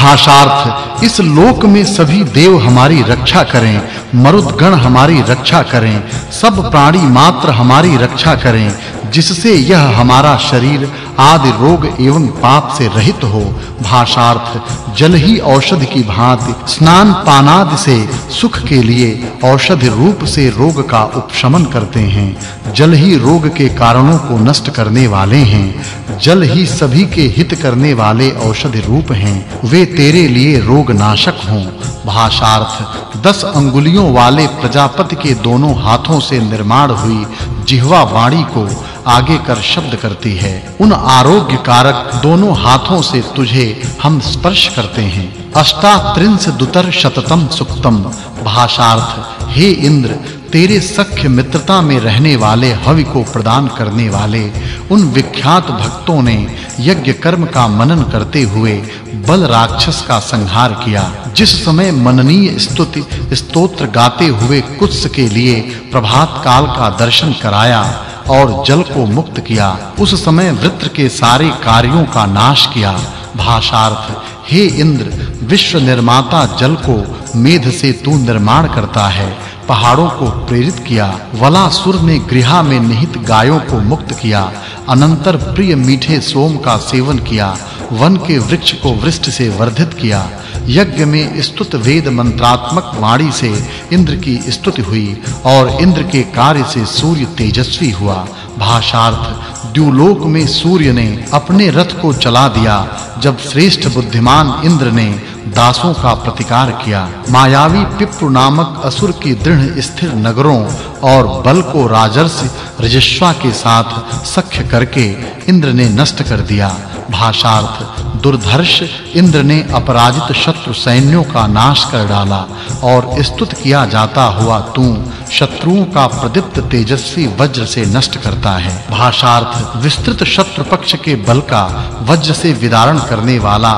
भाषार्थ, इस लोक में सभी देव हमारी रक्षा करें, मरुदगण हमारी रक्षा करें, सब प्राणी मात्र हमारी रक्षा करें, जिससे यह हमारा शरीर आदि रोग एवं पाप से रहित हो। भाषार्थ, जल ही औषधि की भांति, स्नान पानादि से सुख के लिए औषधि रूप से रोग का उपशमन करते हैं। जल ही रोग के कारणों को नष्ट करने वाले हैं। जल ही सभी के हित करने वाले औषधि रूप हैं। वे तेरे लिए रोग नाशक हों। भाषार्थ, दस अंगुलियों वाले प्रजापति के दोनों हाथों से निर्माण हुई जिह्वा वाणी को आगे कर शब्द करती है। उन आरोग्य कारक दोनों हाथों से तुझे हम स्पर्श करते हैं। अष्टात्रिंश दुतर शततम सुक्तम। भाषार्थ, हे इंद्र, तेरे सख्य मित्रता में रहने वाले हवि को प्रदान करने वाले उन विख्यात भक्तों ने यज्ञ कर्म का मनन करते हुए बल राक्षस का संहार किया। जिस समय मननीय स्तुति, स्तोत्र गाते हुए कुत्स के लिए प्रभात काल का दर्शन कराया और जल को मुक्त किया। उस समय वृत्र के सारे कार्यों का नाश किया। भाषार्थ, हे इंद्र, विश्व निर्माता जल को मेध से तू निर्माण करता है। पहाड़ों को प्रेरित किया, वलासुर ने गृहा में निहित गायों को मुक्त किया, अनंतर प्रिय मीठे सोम का सेवन किया, वन के वृक्ष को वृष्टि से वर्धित किया। यज्ञ में स्तुत वेद मंत्रात्मक वाणी से इंद्र की स्तुति हुई और इंद्र के कार्य से सूर्य तेजस्वी हुआ। भाषार्थ, द्युलोक में सूर्य ने अपने रथ को चला दिया, जब श्रेष्ठ बुद्धिमान इंद्र ने दासों का प्रतिकार किया। मायावी पिप्र नामक असुर की दृढ़ स्थिर नगरों और बल को राजर्षि रजस्वा के साथ सख्य करके इंद्र ने नष्ट कर दिया। भाषार्थ दुर्धर्ष इंद्र ने अपराजित शत्रु सैन्यों का नाश कर डाला और स्तुत किया जाता हुआ तू शत्रुओं का प्रदीप्त तेजस्वी वज्र से नष्ट करता है। भाषार्थ विस्तृत शत्रु पक्ष के बल का वज्र से विदारण करने वाला,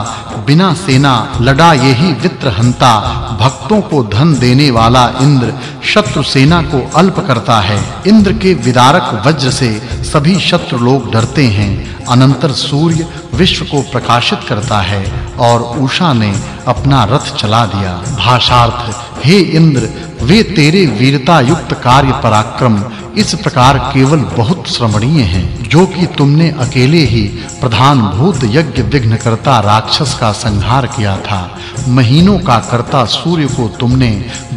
बिना सेना, लड़ा यही वित्रहंता भक्तों को धन देने वाला इंद्र शत्रु सेना को अल्प करता है। इंद्र के विदारक वज्र से सभी शत्रु लोग डरते हैं। अनंतर सूर्य विश्व को प्रकाशित करता है और उषा ने अपना रथ चला दिया। भाषार्थ, हे इंद्र, वे तेरे वीरता युक्त कार्य पराक्रम, इस प्रकार केवल बहुत श्रमणीय हैं। जो कि तुमने अकेले ही प्रधान भूत यज्ञ विघ्न करता राक्षस का संहार किया था, महीनों का कर्ता सूर्य को तुमने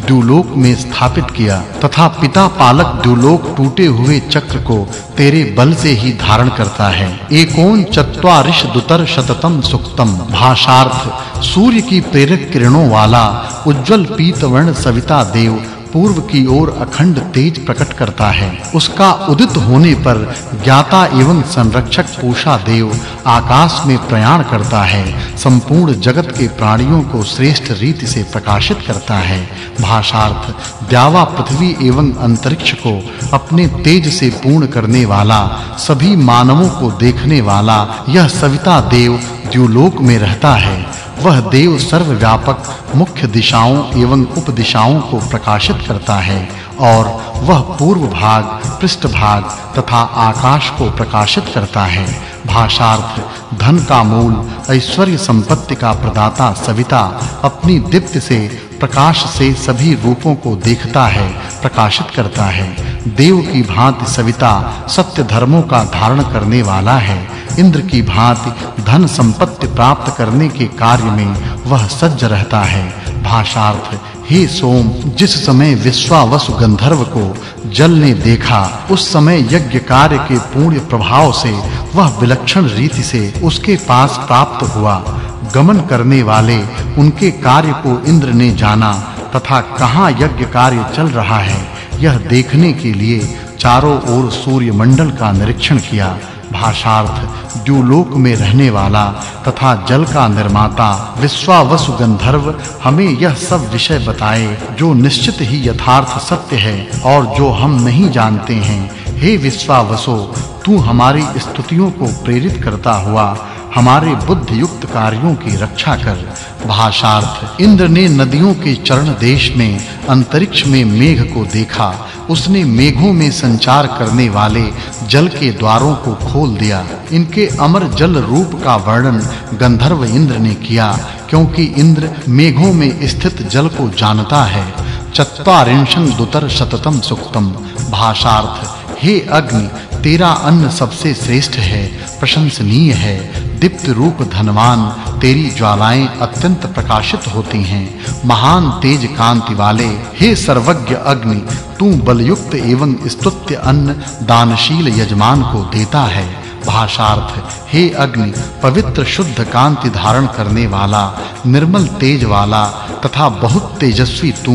द्युलोक में स्थापित किया, तथा पिता पालक द्युलोक टूटे हुए चक्र को तेरे बल से ही धारण करता है। एकोन चत्वारिश दुतर शततम सुक्तम। भाषार्थ, सूर्य की प्रेरक किरणों वाला उज्जवल पीतवर्ण सविता देव पूर्व की ओर अखंड तेज प्रकट करता है। उसका उदित होने पर ज्ञाता एवं संरक्षक पूषा देव आकाश में प्रयाण करता है। संपूर्ण जगत के प्राणियों को श्रेष्ठ रीति से प्रकाशित करता है। भाषार्थ, द्यावा पृथ्वी एवं अंतरिक्ष को अपने तेज से पूर्ण करने वाला, सभी मानवों को देखने वाला यह सविता देव द्युलोक में रहता है। वह देव सर्वव्यापक मुख्य दिशाओं एवं उपदिशाओं को प्रकाशित करता है और वह पूर्व भाग, पृष्ठ भाग तथा आकाश को प्रकाशित करता है। भाषार्थ, धन का मूल, ऐश्वर्य संपत्ति का प्रदाता सविता अपनी दीप्ति से प्रकाश से सभी रूपों को देखता है, प्रकाशित करता है। देव की भांति सविता सत्य धर्मों का धारण करने वाला है। इंद्र की भांति धन संपत्ति प्राप्त करने के कार्य में वह सज्ज रहता है। भाषार्थ, हे सोम, जिस समय विश्वावसु गंधर्व को जल ने देखा, उस समय यज्ञ कार्य के पूर्ण प्रभाव से वह विलक्षण रीति से उसके पास प्राप्त हुआ। गमन करने वाले, उनके कार्य को इंद्र ने जाना, तथा कहाँ यज्ञ कार्य चल रहा है। यह देखने के लिए चारों ओर सूर्य मंडल का निरीक्षण किया। भाषार्थ, द्युलोक में रहने वाला तथा जल का निर्माता विश्वावसु गंधर्व हमें यह सब विषय बताए, जो निश्चित ही यथार्थ सत्य है और जो हम नहीं जानते हैं। हे विश्वावसो, तू हमारी स्तुतियों को प्रेरित करता हुआ हमारे बुद्धि युक्त कार्यों की रक्षा कर, भाषार्थ इंद्र ने नदियों के चरण देश में, अंतरिक्ष में मेघ को देखा। उसने मेघों में संचार करने वाले जल के द्वारों को खोल दिया। इनके अमर जल रूप का वर्णन गंधर्व इंद्र ने किया, क्योंकि इंद्र मेघों में स्थित जल को जानता है। चत्वारिंशं दुतर शततम सुक्तम। भाषार्थ, हे अग्नि, तेरा अन्न सबसे श्रेष्ठ है, प्रशंसनीय है। दीप्त रूप धनवान, तेरी ज्वालाएँ अत्यंत प्रकाशित होती हैं। महान तेज कांति वाले, हे सर्वज्ञ अग्नि, तू बलयुक्त एवं स्तुत्य अन्न, दानशील यजमान को देता है। भाषार्थ, हे अग्नि, पवित्र शुद्ध कांति धारण करने वाला, निर्मल तेज वाला, तथा बहुत तेजस्वी तू,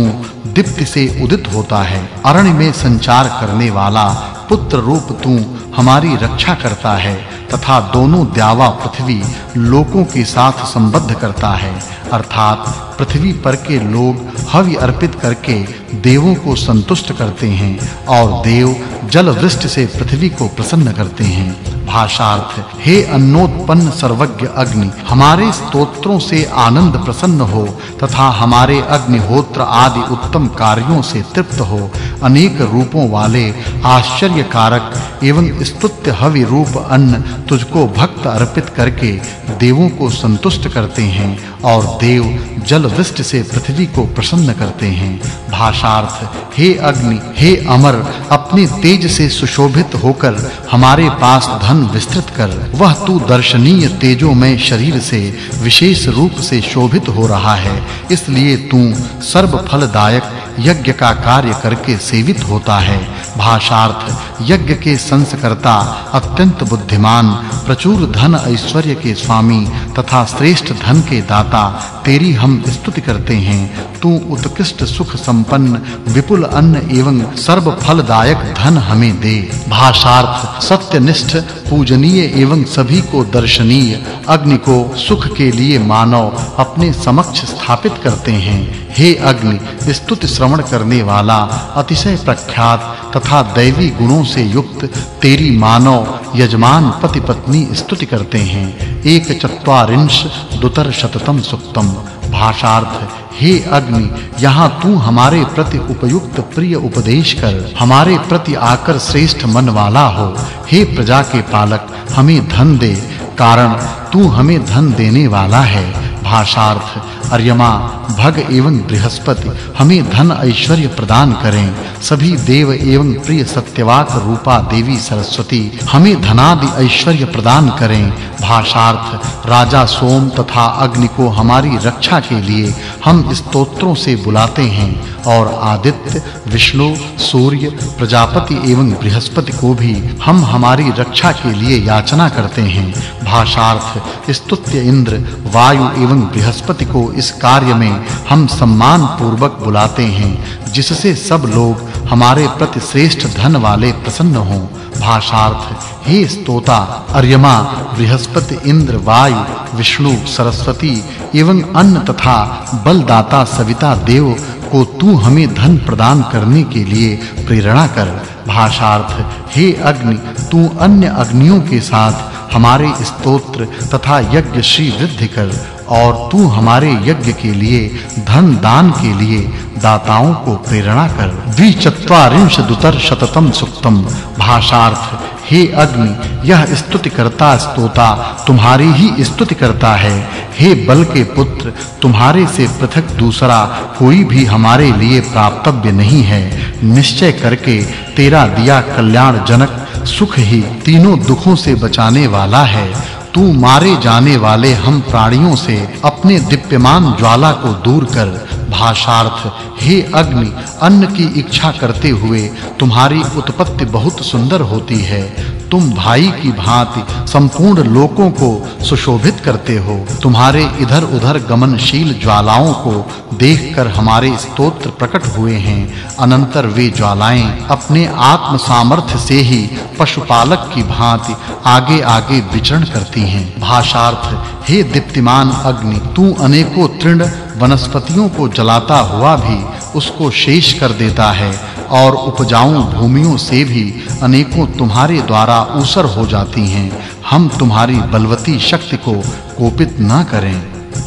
दीप्ति से उदित होता है। अरण्य में संचार करने वाला पुत्र रूप तू हमारी रक्षा करता है, तथा दोनों द्यावा पृथ्वी लोकों के साथ संबद्ध करता है। अर्थात पृथ्वी पर के लोग हवि अर्पित करके देवों को संतुष्ट करते हैं, और देव जल वृष्टि से पृथ्वी को प्रसन्न करते हैं। भाषार्थ, हे अन्नोत्पन्न सर्वज्ञ अग्नि, हमारे स्तोत्रों से आनंद प्रसन्न हो, तथा हमारे अग्निहोत्र आदि उत्तम कार्यों से तृप्त हो, अनेक रूपों वाले आश्चर्य कारक एवं स्तुत्य हवि रूप अन्न तुझको भक्त अर्पित करके देवों को संतुष्ट करते हैं और देव जल वृष्टि से पृथ्वी को प्रसन्न करते हैं। भाषार्थ, हे अग्नि, हे अमर, अपने तेज से सुशोभित होकर हमारे पास धन विस्तृत कर, वह तू दर्शनीय तेजो में शरीर से विशेष रूप से शोभित हो रहा है। इसलिए तू सर्व फलदायक यज्ञ का कार्य करके सेवित होता है। भाषार्थ, यज्ञ के संस्कर्ता अत्यंत बुद्धिमान, प्रचुर धन ऐश्वर्य के स्वामी तथा श्रेष्ठ धन के दाता तेरी हम स्तुति करते हैं। तू उत्कृष्ट सुख संपन्न विपुल अन्न एवं सर्व फलदायक धन हमें दे। भाषार्थ, सत्यनिष्ठ पूजनीय एवं सभी को दर्शनीय, अग्नि को सुख के लिए मानव अपने समक्ष स्थापित करते हैं। हे अग्नि, स्तुति श्रवण करने वाला, अतिशय प्रख्यात तथा दैवी गुणों से युक्त, तेरी मानव यजमान पति पत्नी स्तुति करते हैं। एक चत्वारिंश दुतर शततम सुक्तम। भाषार्थ, हे अग्नि, यहाँ तू हमारे प्रति उपयुक्त प्रिय उपदेश कर। हमारे प्रति आकर श्रेष्ठ मन वाला हो। हे प्रजा के पालक, हमें धन दे, कारण तू हमें धन देने वाला है। भाषार्थ अर्यमा भग एवं बृहस्पति, हमें धन ऐश्वर्य प्रदान करें। सभी देव एवं प्रिय सत्यवाक रूपा देवी सरस्वती, हमें धनादि ऐश्वर्य प्रदान करें। भाषार्थ, राजा सोम तथा अग्नि को हमारी रक्षा के लिए हम स्तोत्रों से बुलाते हैं और आदित्य, विष्णु, सूर्य, प्रजापति एवं बृहस्पति को भी हम हमारी रक्षा के लिए याचना करते हैं। भाषार्थ, स्तुत्य इंद्र, वायु एवं बृहस्पति को इस कार्य में हम सम्मान पूर्वक बुलाते हैं, जिससे सब लोग हमारे प्रति श्रेष्ठ धन वाले प्रसन्न हों। भाषार्थ, हे स्तोता, अर्यमा, बृहस्पति इंद्र, वायु, विष्णु, सरस्वती, एवं अन्न तथा बलदाता, सविता, देव को तू हमें धन प्रदान करने के लिए प्रेरणा कर। भाषार्थ, हे अग्नि, तू अन्य अग्नियों के साथ हमारे स्तोत्र तथा यज्ञ श्री वृद्धि कर। और तू हमारे यज्ञ के लिए, धन दान के लिए दाताओं को प्रेरणा कर। द्विचत्वारिंश दुतर शततम सुक्तम। भाषार्थ, हे अग्नि, यह स्तुति करता स्तोता तुम्हारी ही स्तुति करता है। हे बल के पुत्र, तुम्हारे से पृथक दूसरा कोई भी हमारे लिए प्राप्तव्य नहीं है। निश्चय करके तेरा दिया कल्याण जनक सुख ही तीनों दुखों से बचाने वाला है। तू मारे जाने वाले हम प्राणियों से अपने दिव्यमान ज्वाला को दूर कर, भाषार्थ, हे अग्नि, अन्न की इच्छा करते हुए तुम्हारी उत्पत्ति बहुत सुंदर होती है। तुम भाई की भांति संपूर्ण लोकों को सुशोभित करते हो। तुम्हारे इधर-उधर गमनशील ज्वालाओं को देखकर हमारे स्तोत्र प्रकट हुए हैं। अनंतर वे ज्वालाएँ अपने आत्म सामर्थ्य से ही पशुपालक की भांति आगे-आगे विचरण करती हैं। भाषार्थ, हे दीप्तिमान अग्नि, तू अनेकों तृण वनस्पतियों को जलाता हुआ भी उसको शेष कर देता है। और उपजाऊ भूमियों से भी अनेकों तुम्हारे द्वारा ऊसर हो जाती हैं। हम तुम्हारी बलवती शक्ति को कोपित न करें।